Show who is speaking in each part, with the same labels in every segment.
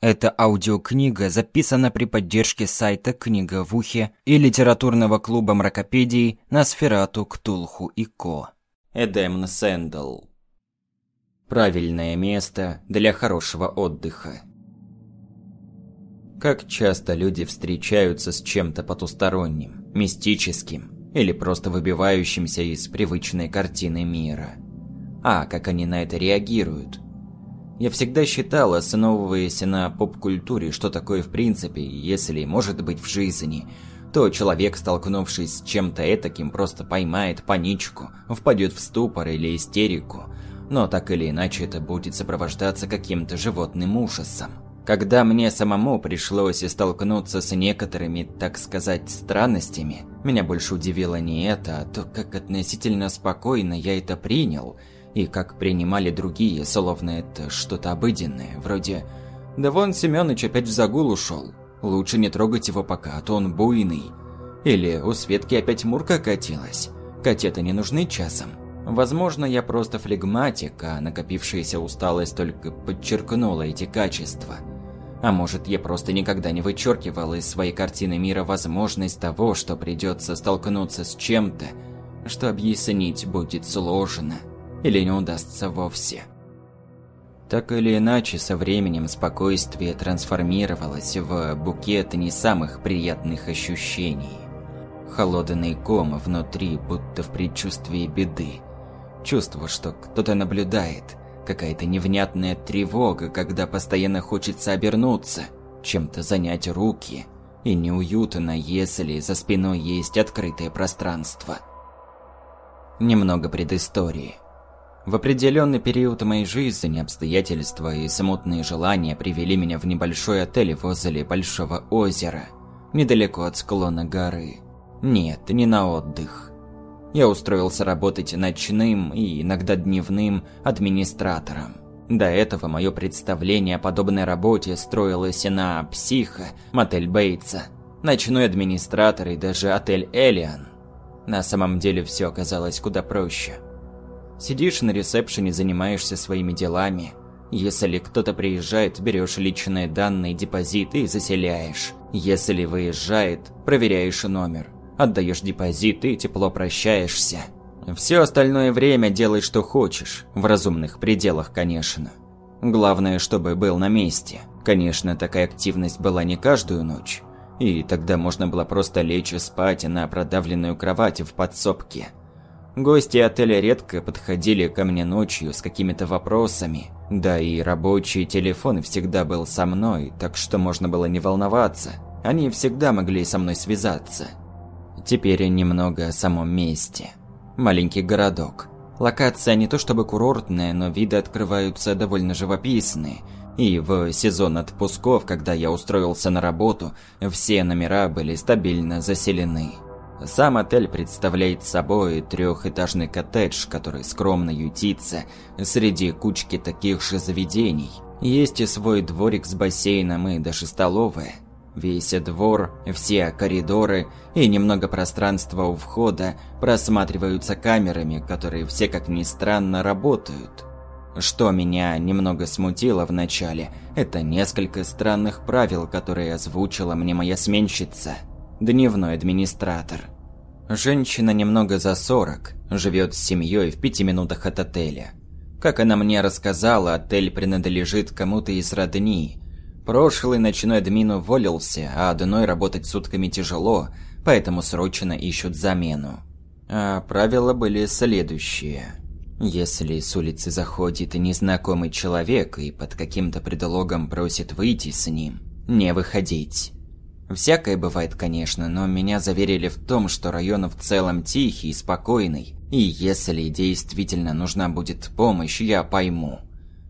Speaker 1: Эта аудиокнига записана при поддержке сайта «Книга в ухе» и литературного клуба мракопедий «Носферату, Ктулху и Ко». Эдем Сэндл. Правильное место для хорошего отдыха. Как часто люди встречаются с чем-то потусторонним, мистическим или просто выбивающимся из привычной картины мира. А как они на это реагируют – я всегда считал, основываясь на поп-культуре, что такое в принципе, если может быть в жизни, то человек, столкнувшись с чем-то этаким, просто поймает паничку, впадет в ступор или истерику, но так или иначе это будет сопровождаться каким-то животным ужасом. Когда мне самому пришлось столкнуться с некоторыми, так сказать, странностями, меня больше удивило не это, а то, как относительно спокойно я это принял – и как принимали другие, словно это что-то обыденное, вроде «Да вон Семёныч опять в загул ушел, лучше не трогать его пока, а то он буйный». Или «У Светки опять мурка катилась, котята не нужны часом». Возможно, я просто флегматик, а накопившаяся усталость только подчеркнула эти качества. А может, я просто никогда не вычеркивал из своей картины мира возможность того, что придется столкнуться с чем-то, что объяснить будет сложно или не удастся вовсе. Так или иначе, со временем спокойствие трансформировалось в букет не самых приятных ощущений. Холодный ком внутри, будто в предчувствии беды. Чувство, что кто-то наблюдает, какая-то невнятная тревога, когда постоянно хочется обернуться, чем-то занять руки, и неуютно, если за спиной есть открытое пространство. Немного предыстории. В определенный период моей жизни обстоятельства и смутные желания привели меня в небольшой отель возле большого озера, недалеко от склона горы. Нет, не на отдых. Я устроился работать ночным и иногда дневным администратором. До этого мое представление о подобной работе строилось на психо, мотель Бейтса, ночной администратор и даже отель Элиан. На самом деле все оказалось куда проще – Сидишь на ресепшене, занимаешься своими делами. Если кто-то приезжает, берешь личные данные, депозит и заселяешь. Если выезжает, проверяешь номер. Отдаешь депозит и тепло прощаешься. Все остальное время делай, что хочешь. В разумных пределах, конечно. Главное, чтобы был на месте. Конечно, такая активность была не каждую ночь. И тогда можно было просто лечь и спать на продавленную кровать в подсобке – Гости отеля редко подходили ко мне ночью с какими-то вопросами. Да и рабочий телефон всегда был со мной, так что можно было не волноваться. Они всегда могли со мной связаться. Теперь немного о самом месте. Маленький городок. Локация не то чтобы курортная, но виды открываются довольно живописные. И в сезон отпусков, когда я устроился на работу, все номера были стабильно заселены. Сам отель представляет собой трехэтажный коттедж, который скромно ютится среди кучки таких же заведений. Есть и свой дворик с бассейном и даже столовая. Весь двор, все коридоры и немного пространства у входа просматриваются камерами, которые все, как ни странно, работают. Что меня немного смутило вначале, это несколько странных правил, которые озвучила мне моя сменщица – дневной администратор. Женщина немного за 40, живет с семьей в пяти минутах от отеля. Как она мне рассказала, отель принадлежит кому-то из родни. Прошлый ночной админ уволился, а одной работать сутками тяжело, поэтому срочно ищут замену. А правила были следующие. Если с улицы заходит незнакомый человек и под каким-то предлогом просит выйти с ним, не выходить. Всякое бывает, конечно, но меня заверили в том, что район в целом тихий и спокойный, и если действительно нужна будет помощь, я пойму.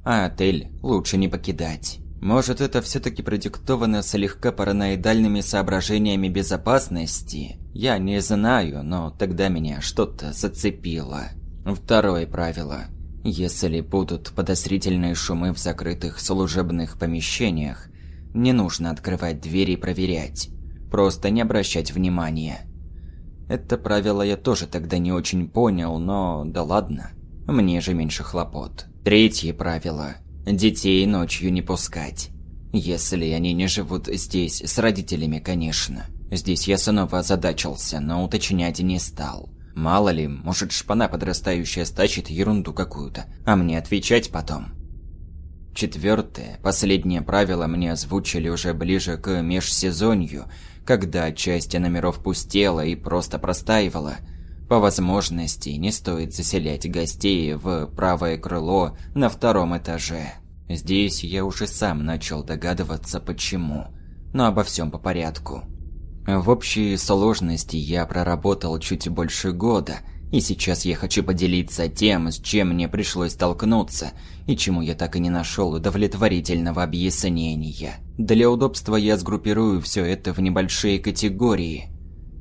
Speaker 1: А отель лучше не покидать. Может, это все-таки продиктовано слегка параноидальными соображениями безопасности? Я не знаю, но тогда меня что-то зацепило. Второе правило. Если будут подозрительные шумы в закрытых служебных помещениях, не нужно открывать двери и проверять. Просто не обращать внимания. Это правило я тоже тогда не очень понял, но да ладно. Мне же меньше хлопот. Третье правило. Детей ночью не пускать. Если они не живут здесь с родителями, конечно. Здесь я снова озадачился, но уточнять не стал. Мало ли, может шпана подрастающая стачит ерунду какую-то, а мне отвечать потом. Четвертое, последнее правило мне озвучили уже ближе к межсезонью, когда часть номеров пустела и просто простаивала. По возможности не стоит заселять гостей в правое крыло на втором этаже. Здесь я уже сам начал догадываться почему, но обо всем по порядку. В общей сложности я проработал чуть больше года – и сейчас я хочу поделиться тем, с чем мне пришлось столкнуться, и чему я так и не нашел удовлетворительного объяснения. Для удобства я сгруппирую все это в небольшие категории.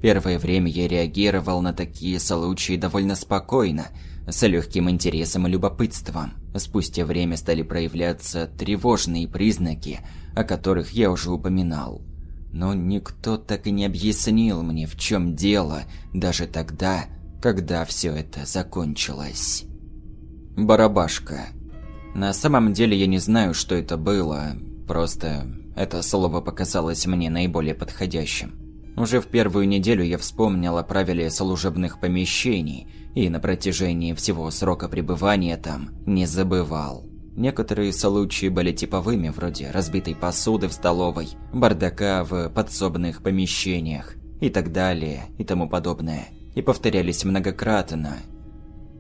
Speaker 1: Первое время я реагировал на такие случаи довольно спокойно, с легким интересом и любопытством. Спустя время стали проявляться тревожные признаки, о которых я уже упоминал. Но никто так и не объяснил мне, в чем дело, даже тогда, когда все это закончилось. Барабашка. На самом деле я не знаю, что это было, просто это слово показалось мне наиболее подходящим. Уже в первую неделю я вспомнил о правиле служебных помещений и на протяжении всего срока пребывания там не забывал. Некоторые случаи были типовыми, вроде разбитой посуды в столовой, бардака в подсобных помещениях и так далее и тому подобное и повторялись многократно,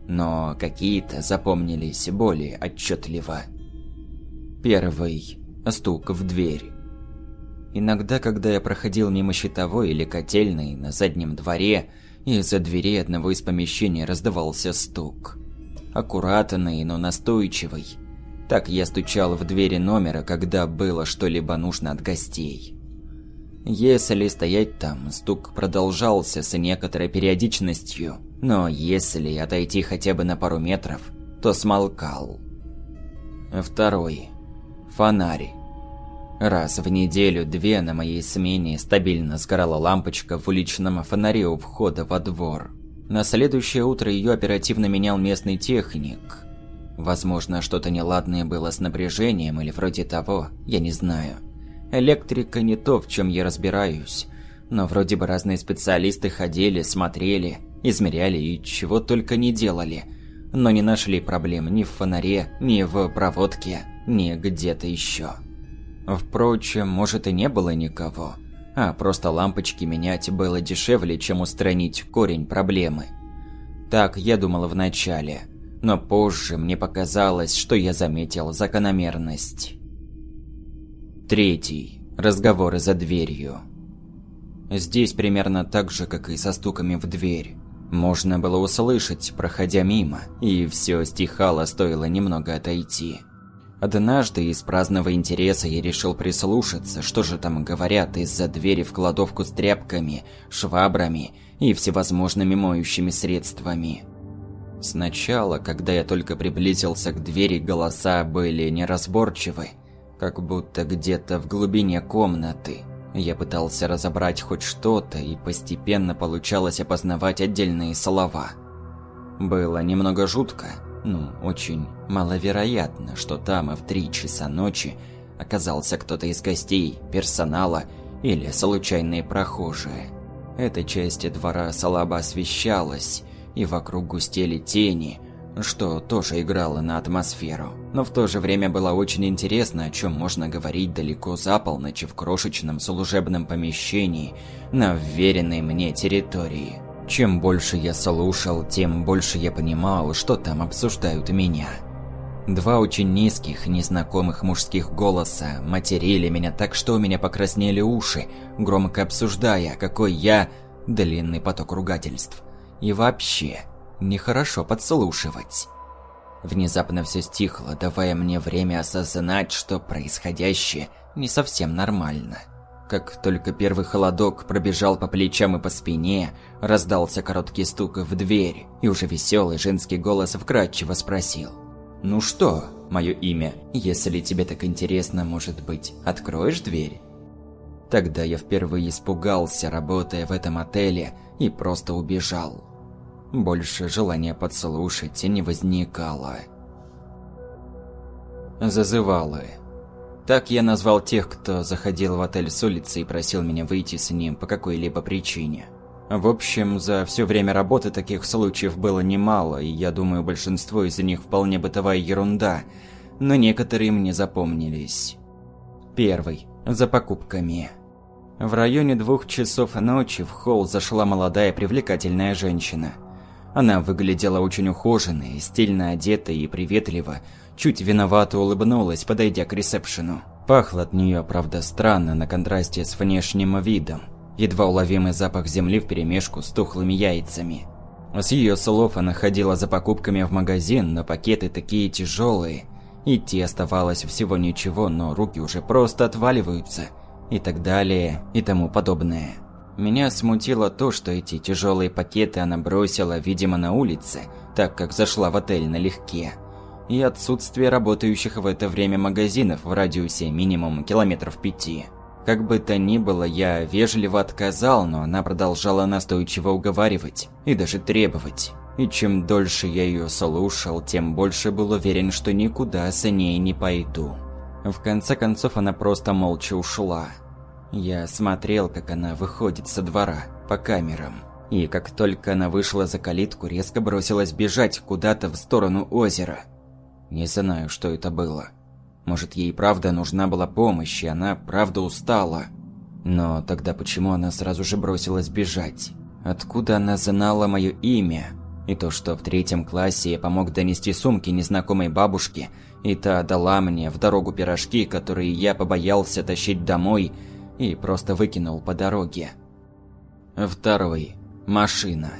Speaker 1: но какие-то запомнились более отчетливо. Первый – стук в дверь. Иногда, когда я проходил мимо щитовой или котельной на заднем дворе, из-за двери одного из помещений раздавался стук. Аккуратный, но настойчивый. Так я стучал в двери номера, когда было что-либо нужно от гостей. Если стоять там, стук продолжался с некоторой периодичностью, но если отойти хотя бы на пару метров, то смолкал. Второй. Фонарь. Раз в неделю-две на моей смене стабильно сгорала лампочка в уличном фонаре у входа во двор. На следующее утро ее оперативно менял местный техник. Возможно, что-то неладное было с напряжением или вроде того, я не знаю. Электрика не то, в чем я разбираюсь. Но вроде бы разные специалисты ходили, смотрели, измеряли и чего только не делали. Но не нашли проблем ни в фонаре, ни в проводке, ни где-то еще. Впрочем, может и не было никого. А просто лампочки менять было дешевле, чем устранить корень проблемы. Так я думала вначале. Но позже мне показалось, что я заметил закономерность. Третий. Разговоры за дверью. Здесь примерно так же, как и со стуками в дверь. Можно было услышать, проходя мимо, и все стихало, стоило немного отойти. Однажды из праздного интереса я решил прислушаться, что же там говорят из-за двери в кладовку с тряпками, швабрами и всевозможными моющими средствами. Сначала, когда я только приблизился к двери, голоса были неразборчивы, как будто где-то в глубине комнаты. Я пытался разобрать хоть что-то, и постепенно получалось опознавать отдельные слова. Было немного жутко, ну, очень маловероятно, что там в три часа ночи оказался кто-то из гостей, персонала или случайные прохожие. Эта часть двора слабо освещалась, и вокруг густели тени – что тоже играло на атмосферу. Но в то же время было очень интересно, о чем можно говорить далеко за полночь в крошечном служебном помещении на вверенной мне территории. Чем больше я слушал, тем больше я понимал, что там обсуждают меня. Два очень низких, незнакомых мужских голоса материли меня так, что у меня покраснели уши, громко обсуждая, какой я длинный поток ругательств. И вообще, нехорошо подслушивать. Внезапно все стихло, давая мне время осознать, что происходящее не совсем нормально. Как только первый холодок пробежал по плечам и по спине, раздался короткий стук в дверь, и уже веселый женский голос вкрадчиво спросил. «Ну что, мое имя, если тебе так интересно, может быть, откроешь дверь?» Тогда я впервые испугался, работая в этом отеле, и просто убежал. Больше желания подслушать не возникало. Зазывалы. Так я назвал тех, кто заходил в отель с улицы и просил меня выйти с ним по какой-либо причине. В общем, за все время работы таких случаев было немало, и я думаю, большинство из них вполне бытовая ерунда, но некоторые мне запомнились. Первый. За покупками. В районе двух часов ночи в холл зашла молодая привлекательная женщина. Она выглядела очень ухоженной, стильно одетой и приветливо, чуть виновато улыбнулась, подойдя к ресепшену. Пахло от нее, правда, странно на контрасте с внешним видом. Едва уловимый запах земли вперемешку с тухлыми яйцами. С ее слов она ходила за покупками в магазин, но пакеты такие тяжелые. Идти оставалось всего ничего, но руки уже просто отваливаются. И так далее, и тому подобное. Меня смутило то, что эти тяжелые пакеты она бросила, видимо, на улице, так как зашла в отель налегке и отсутствие работающих в это время магазинов в радиусе минимум километров пяти. Как бы то ни было, я вежливо отказал, но она продолжала настойчиво уговаривать и даже требовать. И чем дольше я ее слушал, тем больше был уверен, что никуда с ней не пойду. В конце концов, она просто молча ушла. Я смотрел, как она выходит со двора, по камерам. И как только она вышла за калитку, резко бросилась бежать куда-то в сторону озера. Не знаю, что это было. Может, ей правда нужна была помощь, и она правда устала. Но тогда почему она сразу же бросилась бежать? Откуда она знала мое имя? И то, что в третьем классе я помог донести сумки незнакомой бабушке, и та дала мне в дорогу пирожки, которые я побоялся тащить домой, и просто выкинул по дороге. Второй. Машина.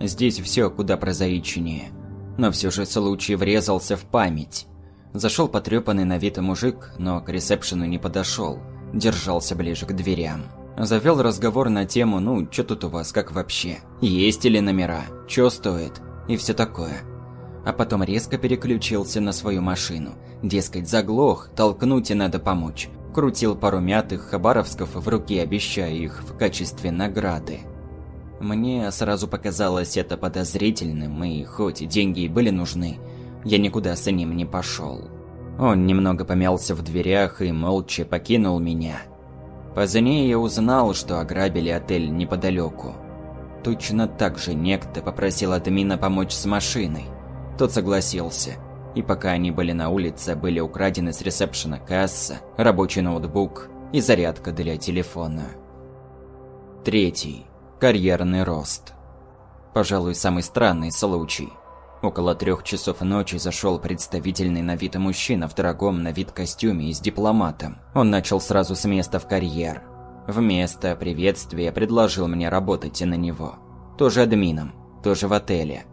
Speaker 1: Здесь все куда прозаичнее но все же случай врезался в память. Зашел потрепанный на вид мужик, но к ресепшену не подошел, держался ближе к дверям. Завел разговор на тему «Ну, что тут у вас, как вообще? Есть ли номера? Чё стоит?» и все такое. А потом резко переключился на свою машину. Дескать, заглох, толкнуть и надо помочь. Крутил пару мятых хабаровсков в руке, обещая их в качестве награды. Мне сразу показалось это подозрительным, и хоть деньги и были нужны, я никуда с ним не пошел. Он немного помялся в дверях и молча покинул меня. Позднее я узнал, что ограбили отель неподалеку. Точно так же некто попросил админа помочь с машиной. Тот согласился. И пока они были на улице, были украдены с ресепшена касса, рабочий ноутбук и зарядка для телефона. Третий. Карьерный рост. Пожалуй, самый странный случай. Около трех часов ночи зашел представительный на вид мужчина в дорогом на вид костюме и с дипломатом. Он начал сразу с места в карьер. Вместо приветствия предложил мне работать и на него. Тоже админом, тоже в отеле.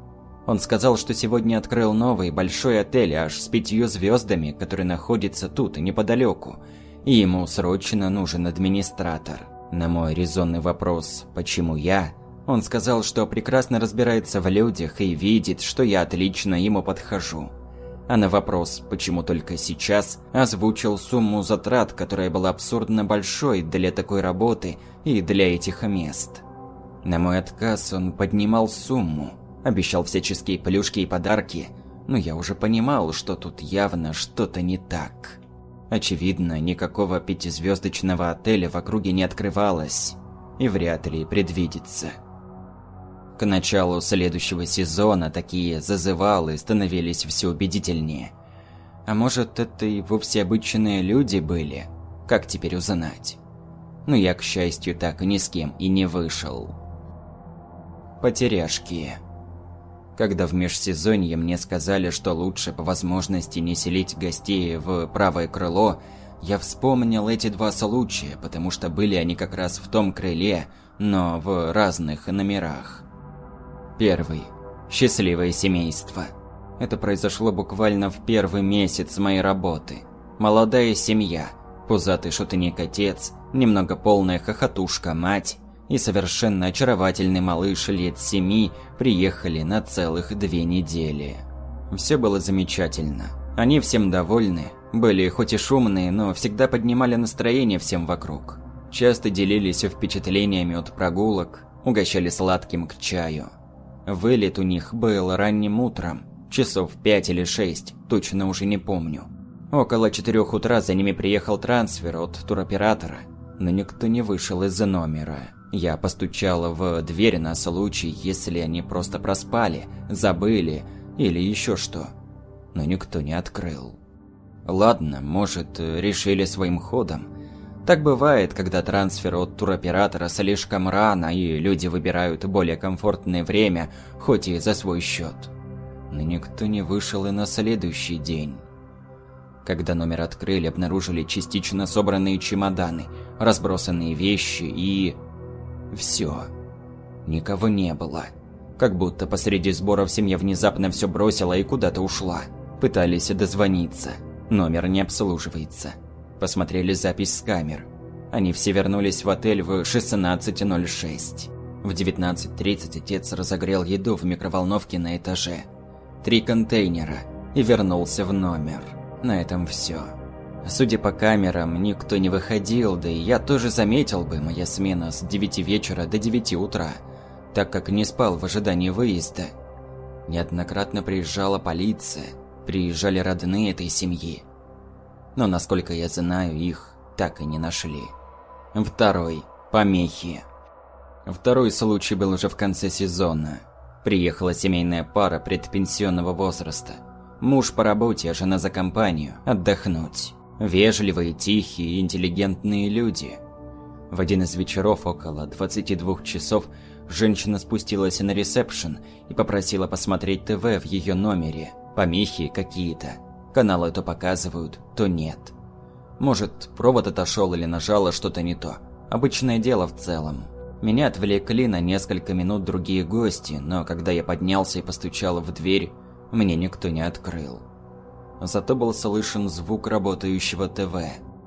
Speaker 1: Он сказал, что сегодня открыл новый большой отель аж с пятью звездами, который находится тут, неподалеку, и ему срочно нужен администратор. На мой резонный вопрос «почему я?», он сказал, что прекрасно разбирается в людях и видит, что я отлично ему подхожу. А на вопрос «почему только сейчас?» озвучил сумму затрат, которая была абсурдно большой для такой работы и для этих мест. На мой отказ он поднимал сумму, обещал всяческие плюшки и подарки, но я уже понимал, что тут явно что-то не так. Очевидно, никакого пятизвездочного отеля в округе не открывалось и вряд ли предвидится. К началу следующего сезона такие зазывалы становились все убедительнее. А может, это и вовсе обычные люди были? Как теперь узнать? Но я, к счастью, так ни с кем и не вышел. Потеряшки. Когда в межсезонье мне сказали, что лучше по возможности не селить гостей в правое крыло, я вспомнил эти два случая, потому что были они как раз в том крыле, но в разных номерах. Первый. Счастливое семейство. Это произошло буквально в первый месяц моей работы. Молодая семья, пузатый шутник-отец, немного полная хохотушка мать и совершенно очаровательный малыш лет семи приехали на целых две недели. Все было замечательно. Они всем довольны, были хоть и шумные, но всегда поднимали настроение всем вокруг. Часто делились впечатлениями от прогулок, угощали сладким к чаю. Вылет у них был ранним утром, часов пять или шесть, точно уже не помню. Около четырех утра за ними приехал трансфер от туроператора, но никто не вышел из номера. Я постучала в дверь на случай, если они просто проспали, забыли или еще что. Но никто не открыл. Ладно, может, решили своим ходом. Так бывает, когда трансфер от туроператора слишком рано, и люди выбирают более комфортное время, хоть и за свой счет. Но никто не вышел и на следующий день. Когда номер открыли, обнаружили частично собранные чемоданы, разбросанные вещи и... Все. Никого не было. Как будто посреди сборов семья внезапно все бросила и куда-то ушла. Пытались дозвониться. Номер не обслуживается. Посмотрели запись с камер. Они все вернулись в отель в 16.06. В 19.30 отец разогрел еду в микроволновке на этаже. Три контейнера. И вернулся в номер. На этом все. Судя по камерам, никто не выходил, да и я тоже заметил бы, моя смена с 9 вечера до 9 утра, так как не спал в ожидании выезда. Неоднократно приезжала полиция, приезжали родные этой семьи. Но, насколько я знаю, их так и не нашли. Второй. Помехи. Второй случай был уже в конце сезона. Приехала семейная пара предпенсионного возраста. Муж по работе, а жена за компанию. Отдохнуть. Вежливые, тихие, интеллигентные люди. В один из вечеров около 22 часов женщина спустилась на ресепшн и попросила посмотреть ТВ в ее номере. Помехи какие-то. Каналы то показывают, то нет. Может, провод отошел или нажало что-то не то. Обычное дело в целом. Меня отвлекли на несколько минут другие гости, но когда я поднялся и постучал в дверь, мне никто не открыл. Зато был слышен звук работающего ТВ.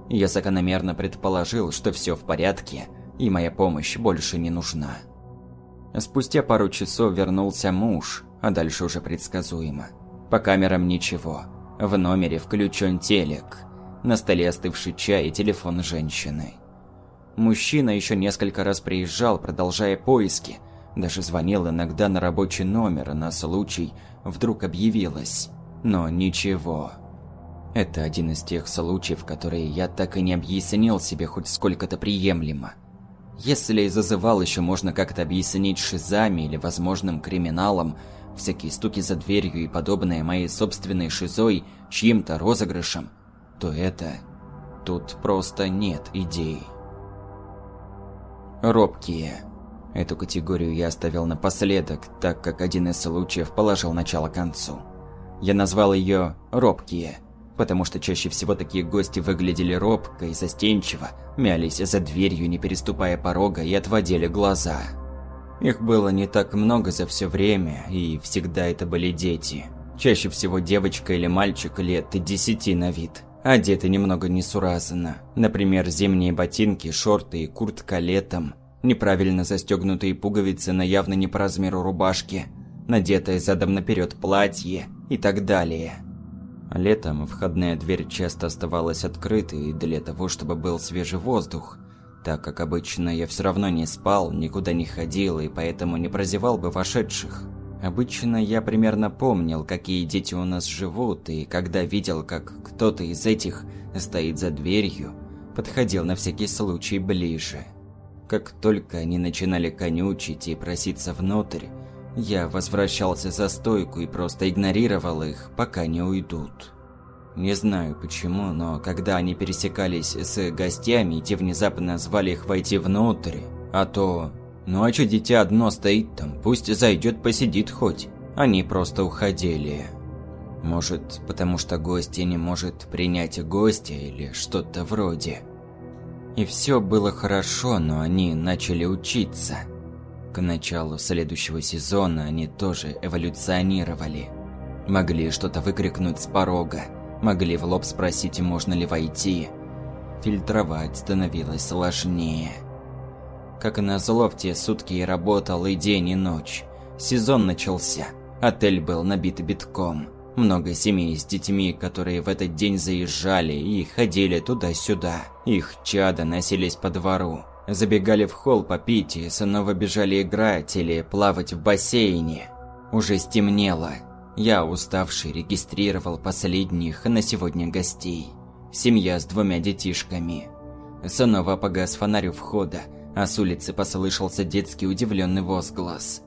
Speaker 1: Я закономерно предположил, что все в порядке, и моя помощь больше не нужна. Спустя пару часов вернулся муж, а дальше уже предсказуемо. По камерам ничего. В номере включен телек. На столе остывший чай и телефон женщины. Мужчина еще несколько раз приезжал, продолжая поиски. Даже звонил иногда на рабочий номер на случай, вдруг объявилась. Но ничего. Это один из тех случаев, которые я так и не объяснил себе хоть сколько-то приемлемо. Если и зазывал еще можно как-то объяснить шизами или возможным криминалом, всякие стуки за дверью и подобное моей собственной шизой, чьим-то розыгрышем, то это... Тут просто нет идей. Робкие. Эту категорию я оставил напоследок, так как один из случаев положил начало концу. Я назвал ее «робкие», потому что чаще всего такие гости выглядели робко и застенчиво, мялись за дверью, не переступая порога и отводили глаза. Их было не так много за все время, и всегда это были дети. Чаще всего девочка или мальчик лет десяти на вид. Одеты немного несуразно. Например, зимние ботинки, шорты и куртка летом. Неправильно застегнутые пуговицы на явно не по размеру рубашки. Надетое задом наперед платье – и так далее. Летом входная дверь часто оставалась открытой для того, чтобы был свежий воздух, так как обычно я все равно не спал, никуда не ходил и поэтому не прозевал бы вошедших. Обычно я примерно помнил, какие дети у нас живут, и когда видел, как кто-то из этих стоит за дверью, подходил на всякий случай ближе. Как только они начинали конючить и проситься внутрь, я возвращался за стойку и просто игнорировал их, пока не уйдут. Не знаю почему, но когда они пересекались с гостями, те внезапно звали их войти внутрь. А то... Ну а что дитя одно стоит там, пусть зайдет посидит хоть. Они просто уходили. Может, потому что гостья не может принять гостя или что-то вроде. И все было хорошо, но они начали учиться. К началу следующего сезона они тоже эволюционировали. Могли что-то выкрикнуть с порога, могли в лоб спросить, можно ли войти. Фильтровать становилось сложнее. Как и назло, в те сутки я работал и день, и ночь. Сезон начался. Отель был набит битком. Много семей с детьми, которые в этот день заезжали и ходили туда-сюда. Их чада носились по двору. Забегали в холл попить и снова бежали играть или плавать в бассейне. Уже стемнело. Я, уставший, регистрировал последних на сегодня гостей. Семья с двумя детишками. Снова погас фонарь у входа, а с улицы послышался детский удивленный возглас.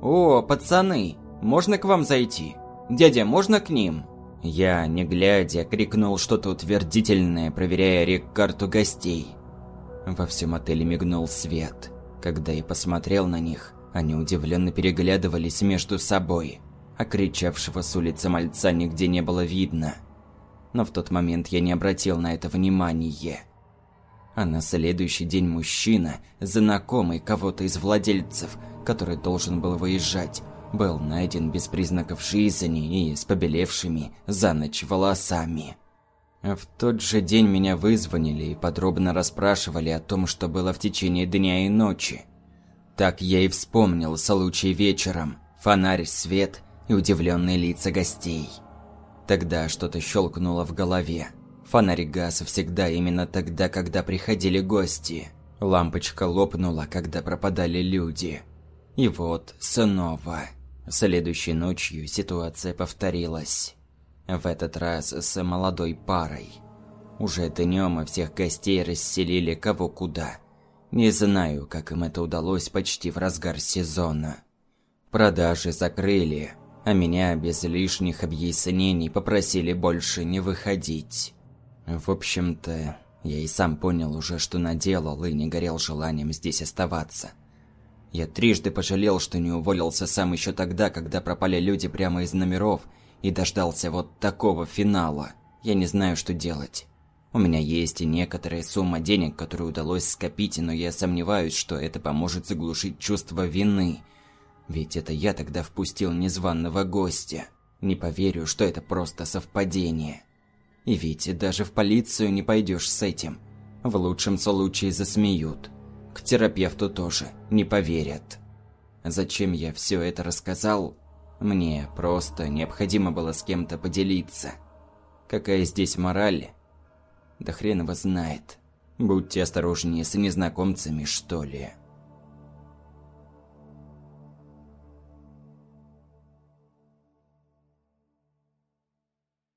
Speaker 1: «О, пацаны, можно к вам зайти? Дядя, можно к ним?» Я, не глядя, крикнул что-то утвердительное, проверяя рек-карту гостей. Во всем отеле мигнул свет. Когда я посмотрел на них, они удивленно переглядывались между собой, а кричавшего с улицы мальца нигде не было видно. Но в тот момент я не обратил на это внимания. А на следующий день мужчина, знакомый кого-то из владельцев, который должен был выезжать, был найден без признаков жизни и с побелевшими за ночь волосами. В тот же день меня вызвонили и подробно расспрашивали о том, что было в течение дня и ночи. Так я и вспомнил случай вечером, фонарь, свет и удивленные лица гостей. Тогда что-то щелкнуло в голове. Фонарь гас всегда именно тогда, когда приходили гости. Лампочка лопнула, когда пропадали люди. И вот снова. Следующей ночью ситуация повторилась. В этот раз с молодой парой. Уже днем всех гостей расселили кого куда. Не знаю, как им это удалось почти в разгар сезона. Продажи закрыли, а меня без лишних объяснений попросили больше не выходить. В общем-то, я и сам понял уже, что наделал, и не горел желанием здесь оставаться. Я трижды пожалел, что не уволился сам еще тогда, когда пропали люди прямо из номеров, и дождался вот такого финала. Я не знаю, что делать. У меня есть и некоторая сумма денег, которую удалось скопить, но я сомневаюсь, что это поможет заглушить чувство вины. Ведь это я тогда впустил незваного гостя. Не поверю, что это просто совпадение. И ведь даже в полицию не пойдешь с этим. В лучшем случае засмеют. К терапевту тоже не поверят. Зачем я все это рассказал? Мне просто необходимо было с кем-то поделиться. Какая здесь мораль? Да хрен его знает. Будьте осторожнее с незнакомцами, что ли.